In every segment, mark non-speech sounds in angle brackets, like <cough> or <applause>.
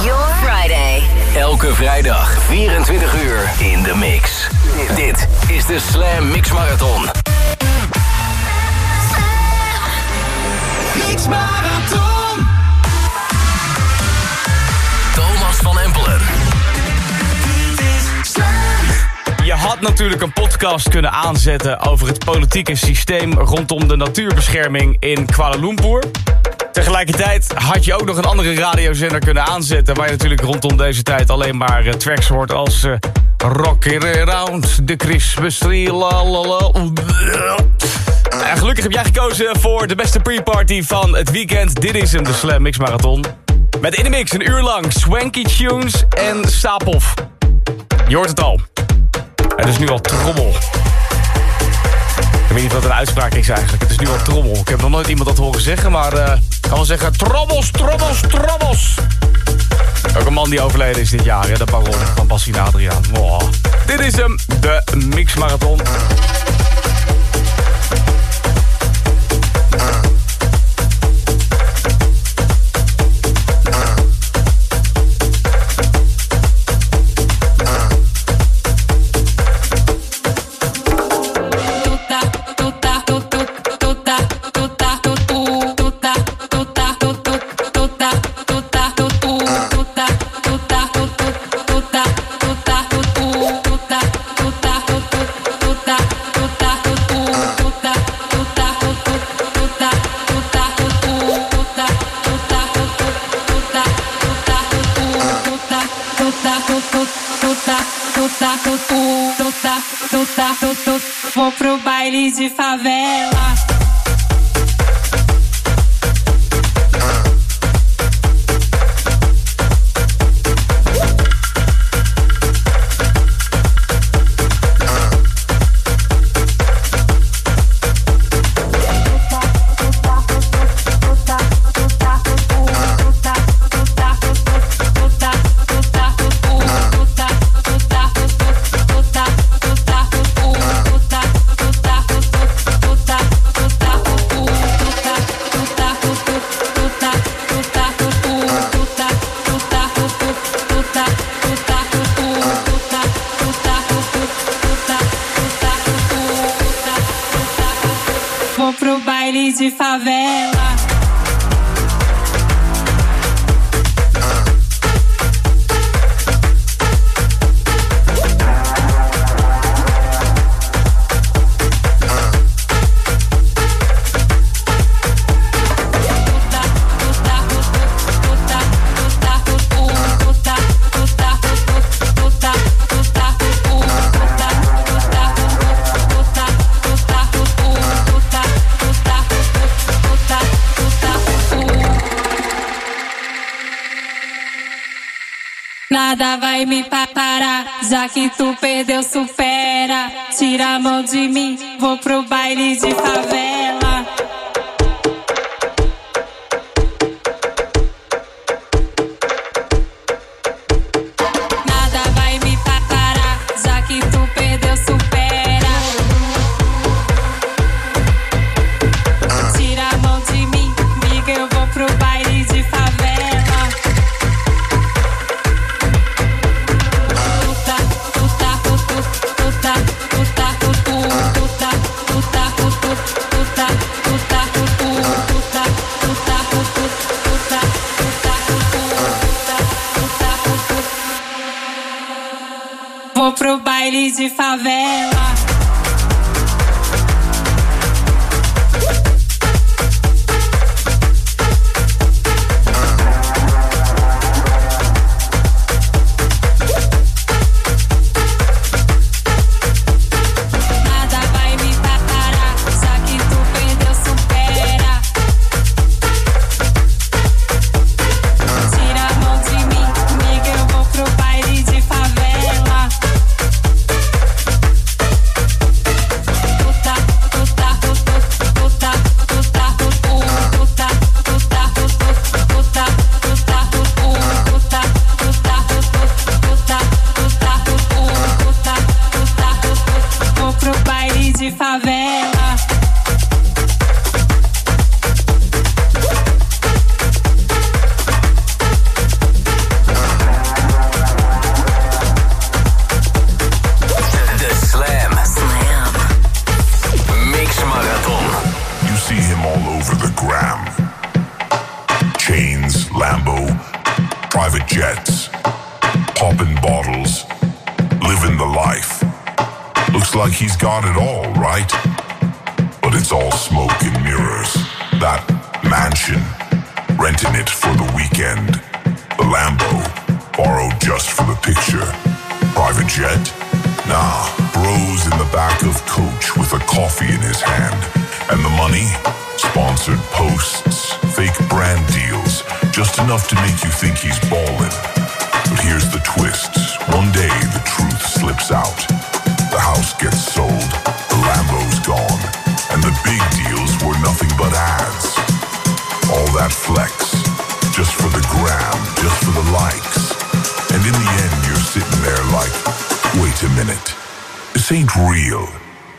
your Friday. Elke vrijdag 24 uur in de mix. Dit is de Slam Mix Marathon. Mix Marathon. Thomas van Empelen. Je had natuurlijk een podcast kunnen aanzetten over het politieke systeem rondom de natuurbescherming in Kuala Lumpur. Tegelijkertijd had je ook nog een andere radiozender kunnen aanzetten... waar je natuurlijk rondom deze tijd alleen maar uh, tracks hoort als... Uh, Rock it around, the Christmas tree, la la la. En gelukkig heb jij gekozen voor de beste pre-party van het weekend. Dit is hem, de Slam Mix Marathon. Met in de mix een uur lang Swanky Tunes en Stapov. Je hoort het al. Het is nu al trommel. Ik weet niet wat een uitspraak is eigenlijk. Het is nu al trommel. Ik heb nog nooit iemand dat horen zeggen, maar uh, kan wel zeggen... Trommels, trommels, trommels. Ook een man die overleden is dit jaar, hè? de baron van Bassie Adriaan. Wow. Dit is hem, de Mix Marathon. Nada vai me parar, já que tu perdeu, supera. Tira a mão de mim, vou pro baile de favela.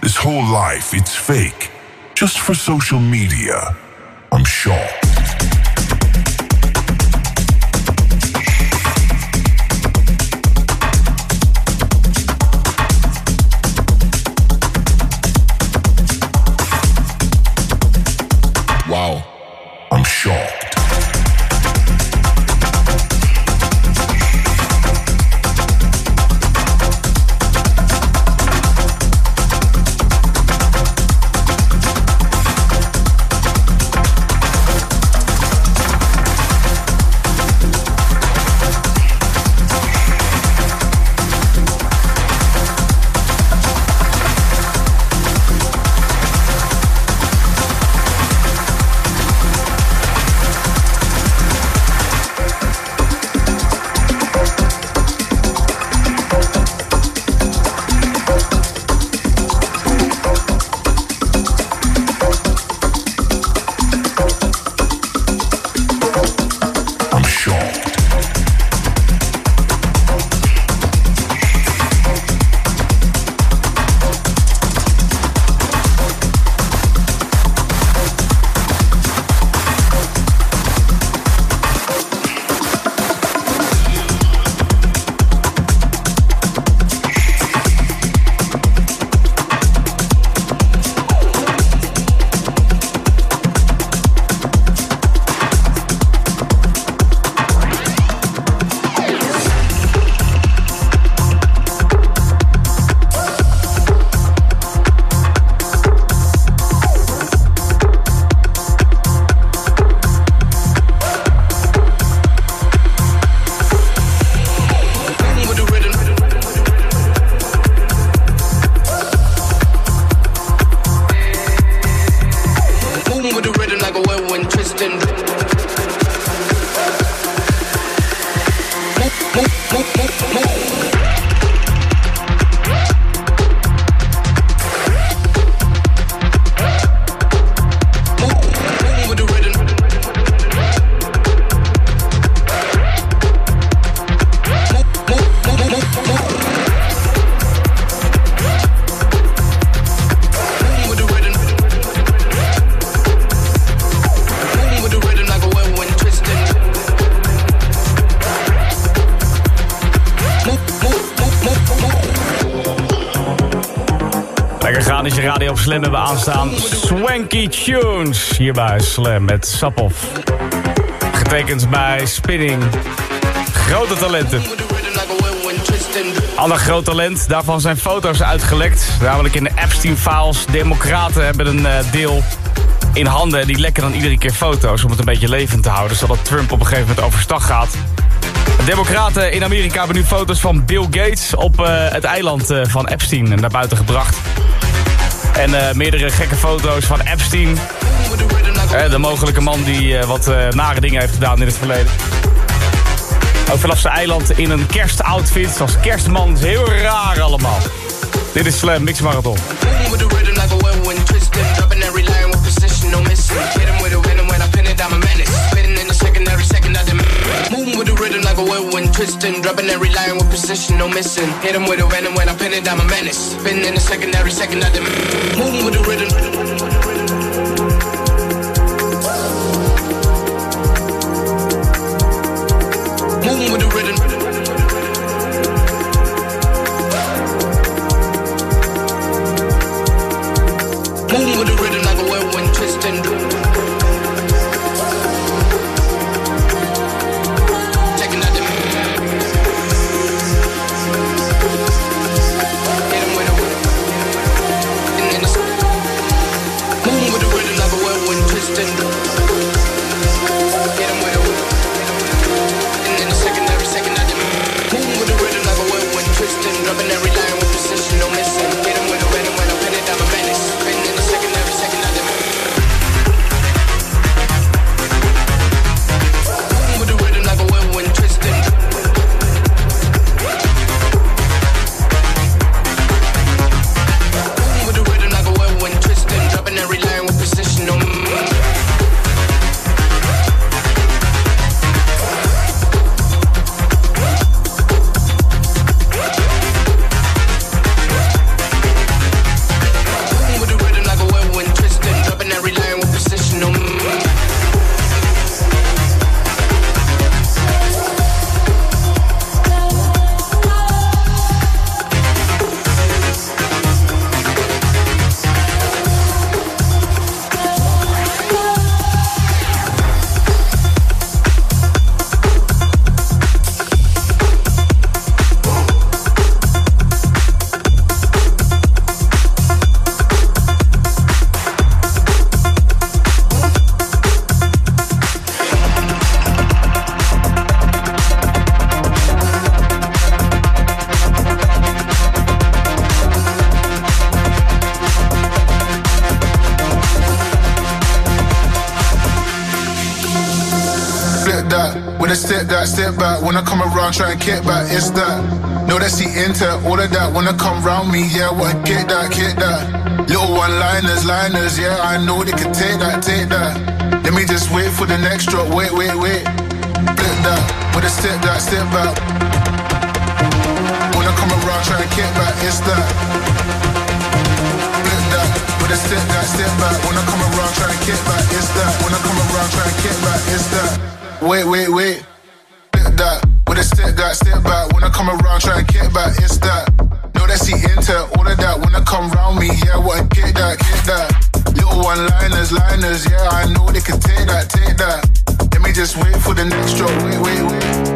This whole life, it's fake. Just for social media. I'm shocked. Je radio op Slam hebben aanstaan. Swanky Tunes hier bij Slam met Sapov. Getekend bij Spinning. Grote talenten. Ander groot talent, daarvan zijn foto's uitgelekt. Namelijk in de Epstein-files. Democraten hebben een eh, deel in handen. en Die lekken dan iedere keer foto's om het een beetje levend te houden. Zodat Trump op een gegeven moment overstag gaat. De Democraten in Amerika hebben nu foto's van Bill Gates op eh, het eiland eh, van Epstein naar buiten gebracht. En eh, meerdere gekke foto's van Epstein. Eh, de mogelijke man die eh, wat nare dingen heeft gedaan in het verleden. Ook vanaf zijn eiland in een kerstoutfit, als kerstman. Heel raar allemaal. Dit is Slam Mix Marathon. Moving with the rhythm like a whirlwind, twisting, dropping every line with precision, no missing. Hit 'em with a venom when I pin it, I'm a menace. Been in the secondary, second, I demand. Moving with the rhythm. A step back. When I come around, try and kick back. It's that. Know that she into all of that. When I come round me, yeah, what get that, get that. Little one liners, liners, yeah, I know they can take that, take that. Let me just wait for the next drop. Wait, wait, wait. Flip that. With a step that, step back. When I come around, try and kick back. It's that. Flip that. With a step that, step back. When I come around, try and kick back. It's that. When I come around, try and kick back. It's that. Wait, wait, wait. Step that, step back. When I come around, try and kick back. It's that. Know that she into all of that. When I come round me, yeah, what get that, get that. Little one liners, liners, yeah, I know they can take that, take that. Let me just wait for the next drop. Wait, wait, wait.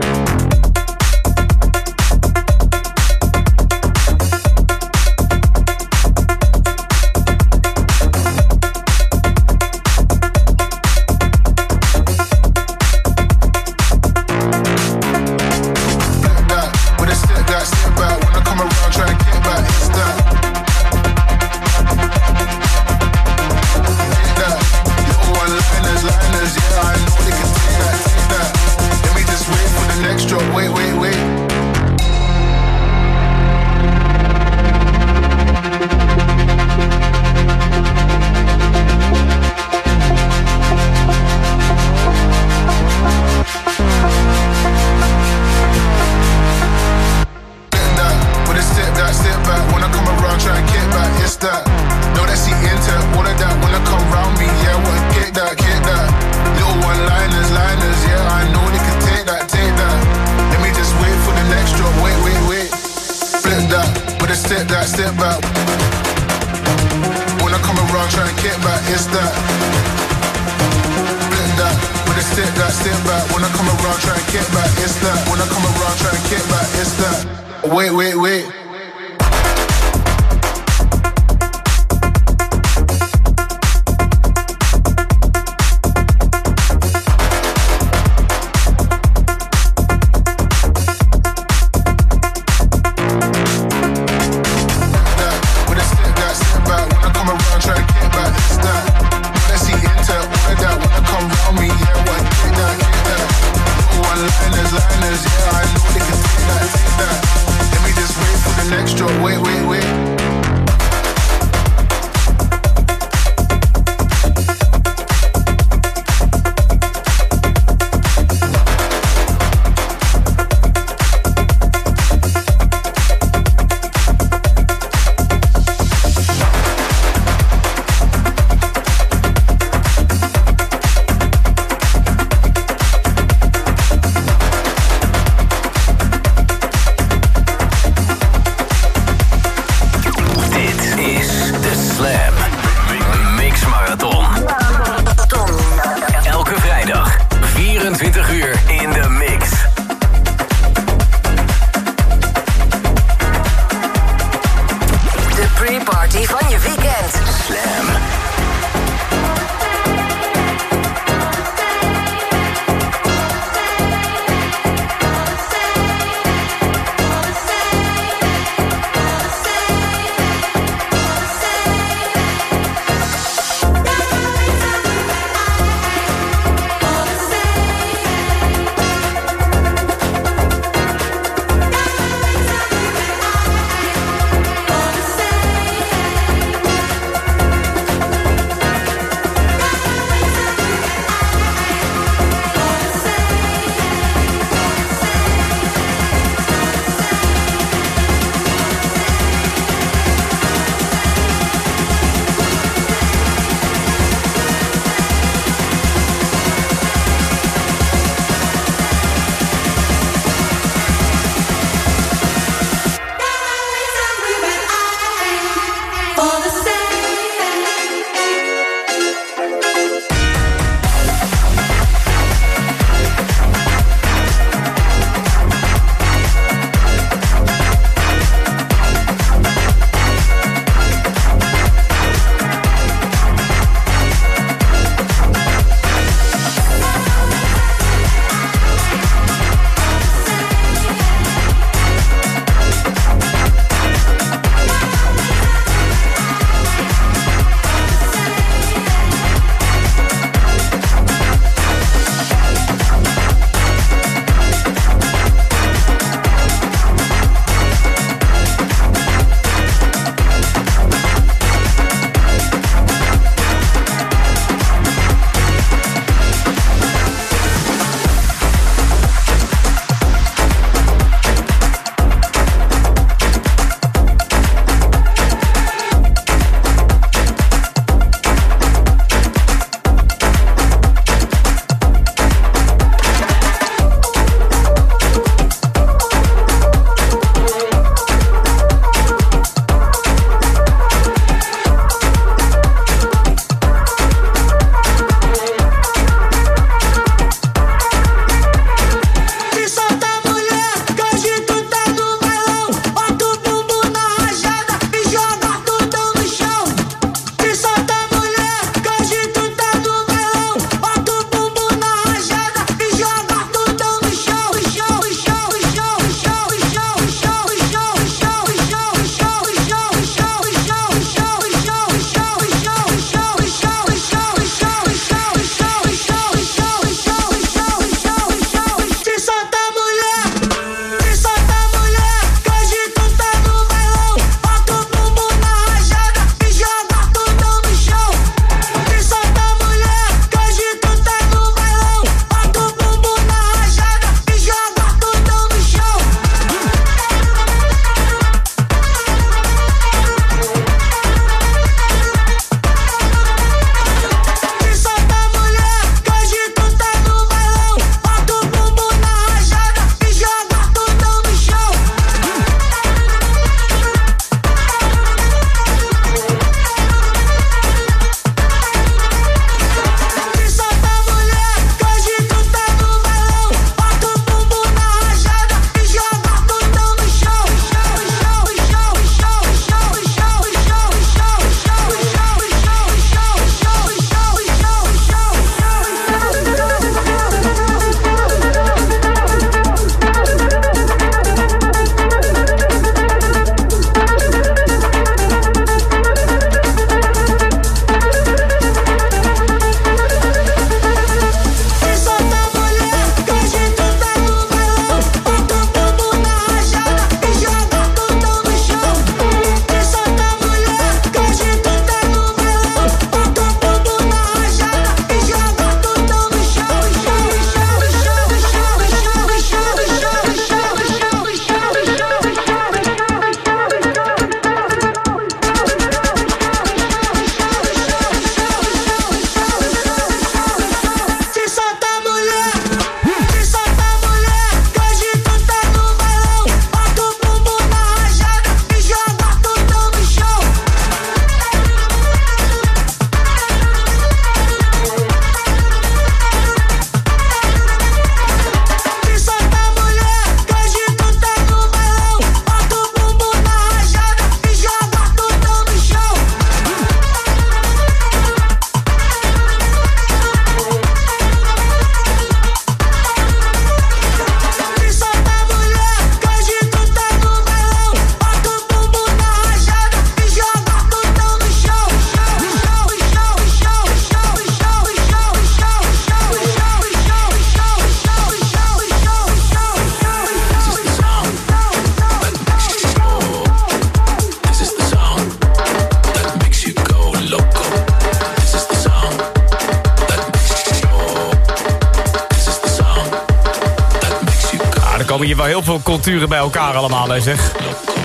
Culturen bij elkaar allemaal, hè, zeg.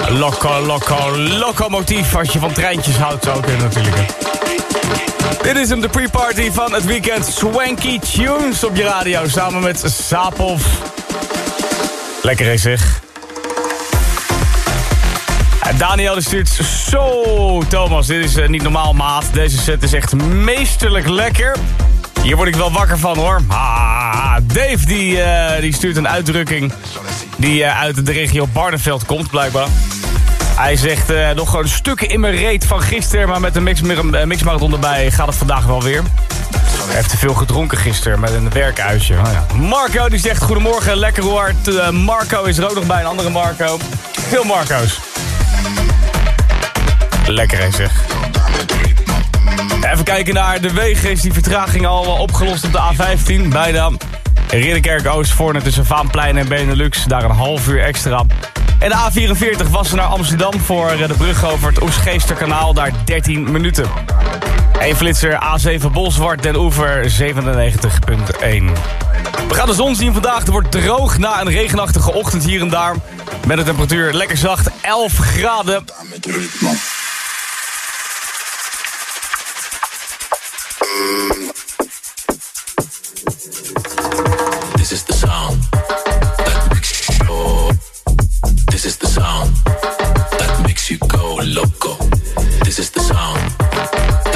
Loco, loco, locomotief. Als je van treintjes houdt, zou kunnen natuurlijk. Dit is hem, de pre-party van het weekend. Swanky Tunes op je radio, samen met Sapov. Lekker, hè, zeg. En Daniel stuurt zo, Thomas, dit is eh, niet normaal, maat. Deze set is echt meesterlijk lekker. Hier word ik wel wakker van, hoor. Ah, Dave die, eh, die stuurt een uitdrukking die eh, uit de regio Barneveld komt, blijkbaar. Hij zegt eh, nog gewoon stukken in mijn reet van gisteren... maar met een mix, eh, mixmarathon erbij gaat het vandaag wel weer. Hij heeft te veel gedronken gisteren met een werkuitje. Oh ja. Marco die zegt goedemorgen, lekker. Eh, Marco is er ook nog bij, een andere Marco. Veel Marco's. Lekker hè zeg. Even kijken naar de wegen. Is die vertraging al opgelost op de A15? Bijna. Ridderkerk Oostvoorne tussen Vaanplein en Benelux. Daar een half uur extra. En de A44 was er naar Amsterdam voor eh, de brug over het Oesgeesterkanaal. Daar 13 minuten. Eén flitser A7 Bolzwart Den Oever 97.1. We gaan de zon zien vandaag. Het wordt droog na een regenachtige ochtend hier en daar. Met de temperatuur lekker zacht 11 graden. Is the sound that makes you go. This is the sound that makes you go loco. This is the sound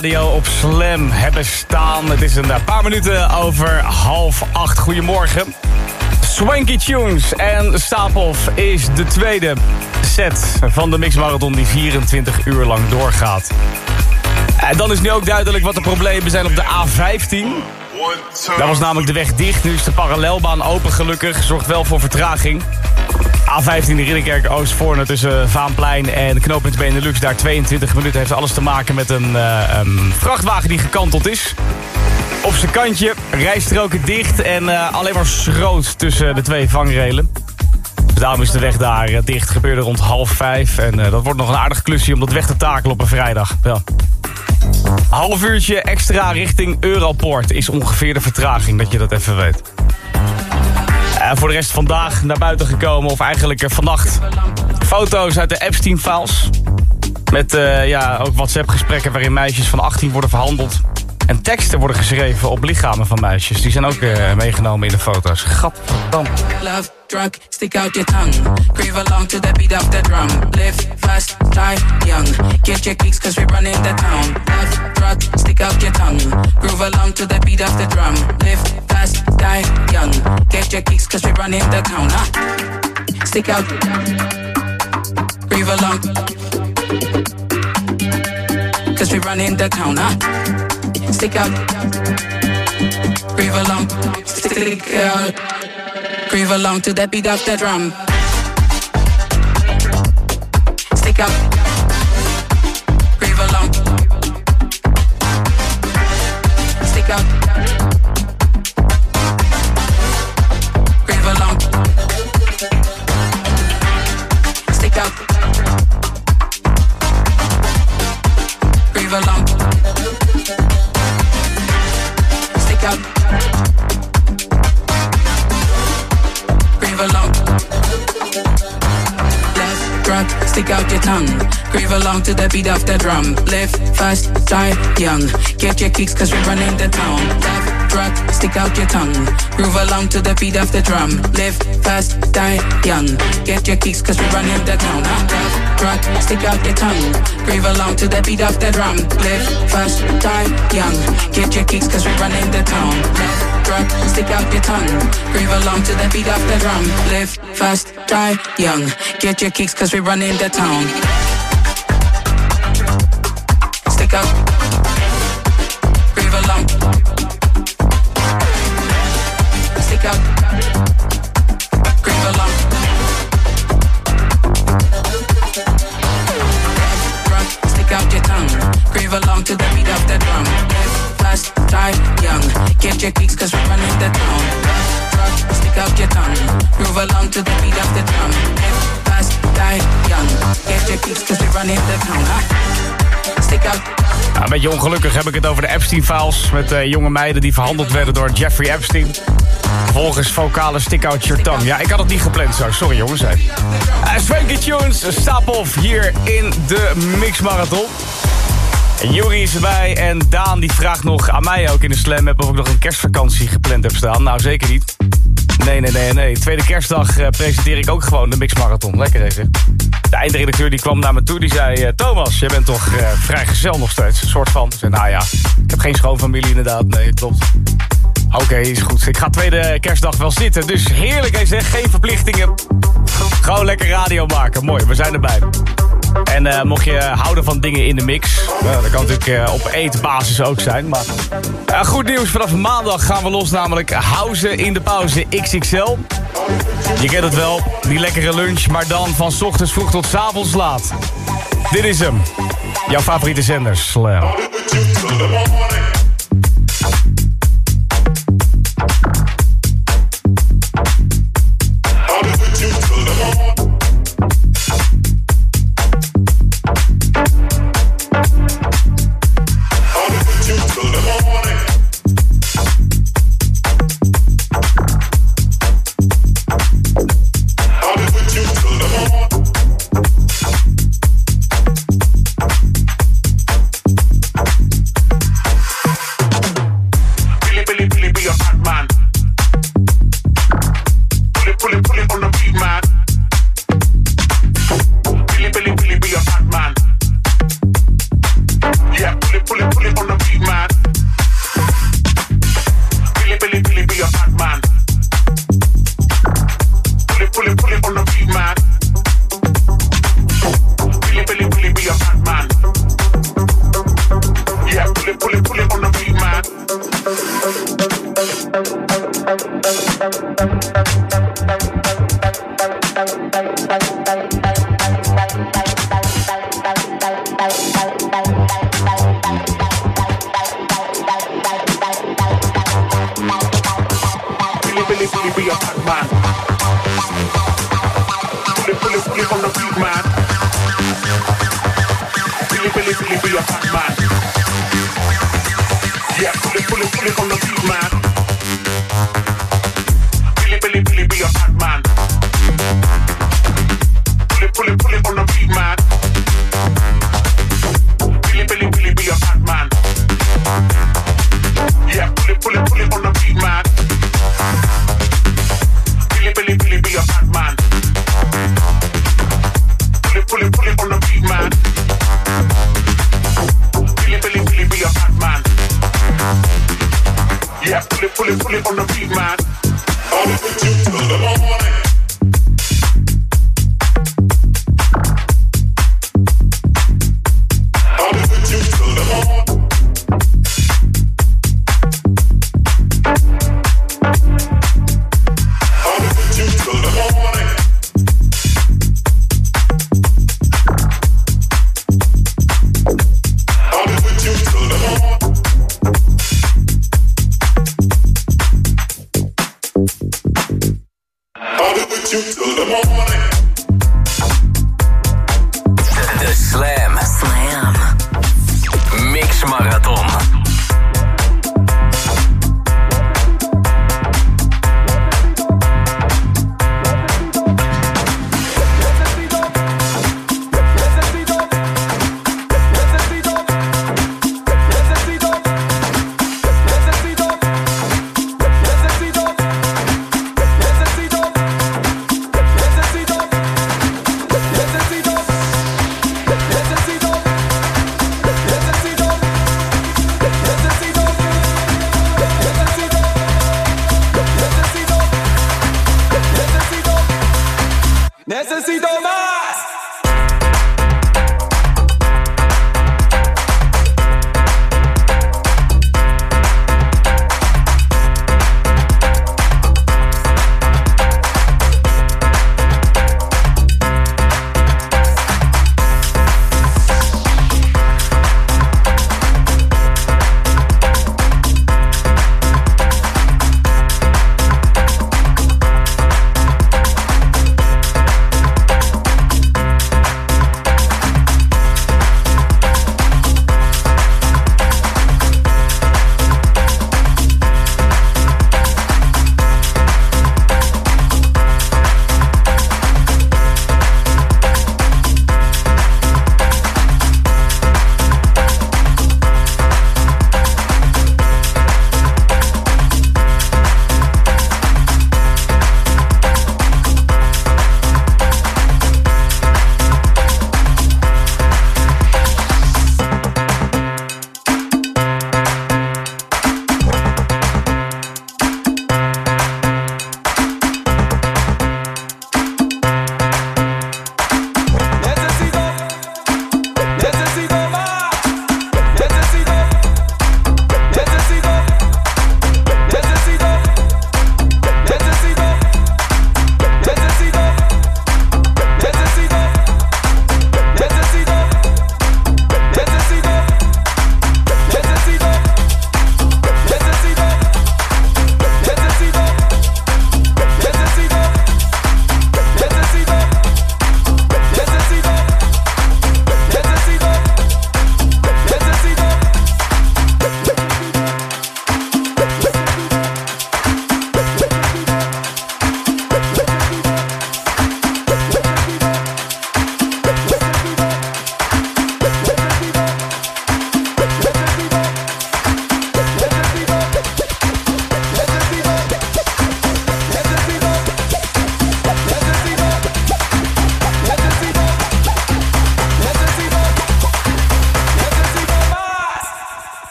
radio op Slam hebben staan. Het is een eh, paar minuten over half acht. Goedemorgen. Swanky Tunes en Stapelf is de tweede set van de Mix Marathon die 24 uur lang doorgaat. En dan is nu ook duidelijk wat de problemen zijn op de A15. Daar was namelijk de weg dicht. Nu is de parallelbaan open gelukkig. Zorgt wel voor vertraging. A15 de Ridderkerk Oostvoorne tussen Vaanplein en knooppunt Benelux. Daar 22 minuten heeft alles te maken met een, eh, een vrachtwagen die gekanteld is. Op zijn kantje, rijstroken dicht en eh, alleen maar schroot tussen de twee vangrelen. Daarom is de weg daar eh, dicht. Gebeurde rond half vijf. En eh, dat wordt nog een aardig klusje om dat weg te takelen op een vrijdag. Ja. Half uurtje extra richting Europort is ongeveer de vertraging, dat je dat even weet. En voor de rest vandaag naar buiten gekomen, of eigenlijk eh, vannacht. Foto's uit de Epstein-files. Met eh, ja, ook WhatsApp-gesprekken waarin meisjes van 18 worden verhandeld. En teksten worden geschreven op lichamen van meisjes. Die zijn ook eh, meegenomen in de foto's. Gadverdamme. Love, drug, stick out your tongue. Crave along to the beat of the drum. Live fast, die young. Get your kicks cause we running the town. Love, drug, stick out your tongue. Groove along to the beat of the drum. Live fast, die young. Get your kicks cause we running the town. Huh? Stick out. Groove along. Cause we running the town. Huh? Stick out. Groove along. Stick out. Groove along to the beat of the drum. Stick out. Groove along. Stick out. Along to the beat of the drum. Live fast, die young. Get your kicks cause we're running the town. Left, drug, stick out your tongue. Groove along to the beat of the drum. Live fast, die young. Get your kicks cause we're running the town. Left, drug, stick out your tongue. Groove along to the beat of the drum. Live fast, die young. Get your kicks cause we're running the town. Left, stick out your tongue. Groove along to the beat of the drum. Live fast, die young. Get your kicks cause we're running the town. Ja, een beetje ongelukkig heb ik het over de Epstein-files... met eh, jonge meiden die verhandeld werden door Jeffrey Epstein. Vervolgens vocale stick out your tongue. Ja, ik had het niet gepland zo. Sorry jongens. Uh, Swanky Tunes, stapelf hier in de Mix Marathon. Is erbij en Daan die vraagt nog aan mij ook in de slam... heb of ik nog een kerstvakantie gepland heb staan. Nou, zeker niet. Nee, nee, nee, nee. Tweede kerstdag eh, presenteer ik ook gewoon de Mixmarathon. Lekker deze. De eindredacteur die kwam naar me toe, die zei... eh, Thomas, jij bent toch eh vrij gezel nog steeds? Een soort van. Ik zei, nou ja, ik heb geen schoonfamilie inderdaad. Nee, klopt. Oké, is goed. Ik ga tweede kerstdag wel zitten. Dus heerlijk, hij zegt. Geen verplichtingen. Gewoon lekker radio maken. Mooi, we zijn erbij. En eh, mocht je houden van dingen in de mix... nou, dat kan natuurlijk eh, op eetbasis ook zijn. Maar goed nieuws, vanaf maandag gaan we los namelijk Houden in de pauze XXL. Je kent het wel, die lekkere lunch, maar dan van ochtends vroeg tot avonds laat. Dit is hem. Jouw favoriete zender, Slam.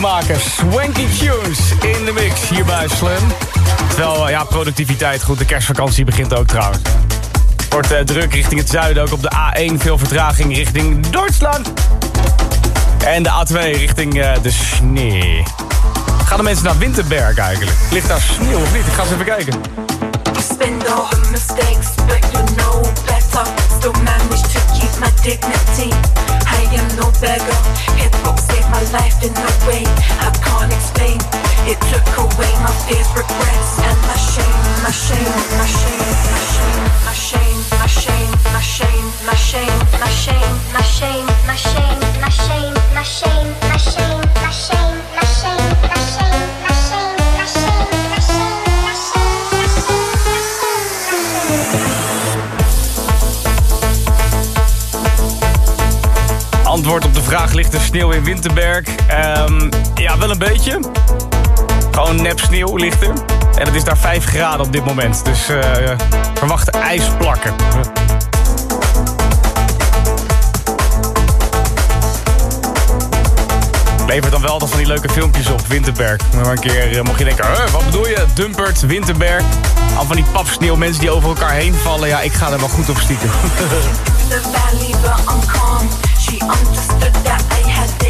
Maken. Swanky Tunes in de mix hier bij Slam. Terwijl, ja, productiviteit goed. De kerstvakantie begint ook trouwens. Wordt eh, druk richting het zuiden. Ook op de A1 veel vertraging richting Duitsland. En de A2 richting eh, de sneeuw. Gaan de mensen naar Winterberg eigenlijk? Ligt daar sneeuw of niet? Ik ga eens even kijken. Mistakes, but you know better. Still to keep my dignity. Am no beggar. Hip hop saved my life in way I can't explain. It took away my fears, regrets, and my shame, my shame, my shame, De vraag, ligt er sneeuw in Winterberg? Ehm, ja, wel een beetje. Gewoon nep sneeuw ligt er. En het is daar 5 graden op dit moment. Dus eh verwachte ijsplakken. Levert dan wel altijd van die leuke filmpjes op, Winterberg. Maar een keer eh, mocht je denken, "Huh, wat bedoel je? Dumpert, Winterberg. Al van die papsneeuw, mensen die over elkaar heen vallen. Ja, ik ga er wel goed op stiekem. <laughs>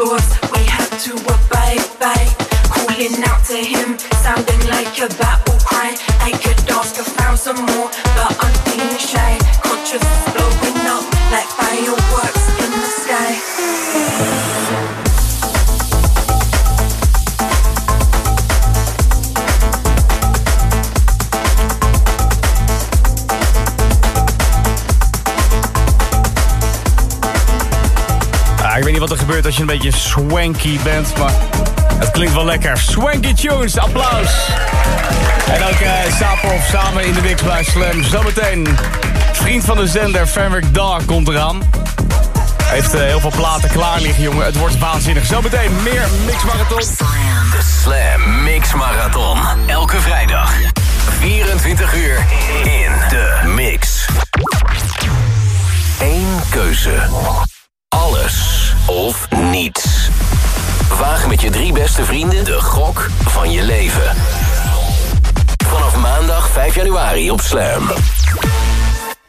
lost een beetje swanky bent, maar het klinkt wel lekker. Swanky tunes, applaus. En ook eh, Saporf samen in de mix bij Slam. Zometeen vriend van de zender, Fenwick Dog, komt eraan. Heeft eh, heel veel platen klaar liggen, jongen. Het wordt waanzinnig. Zometeen meer Mix Marathon. De Slam Mix Marathon. Elke vrijdag. 24 uur in de mix. Eén keuze. Niets. Waag met je drie beste vrienden de gok van je leven. Vanaf maandag 5 januari op Slam.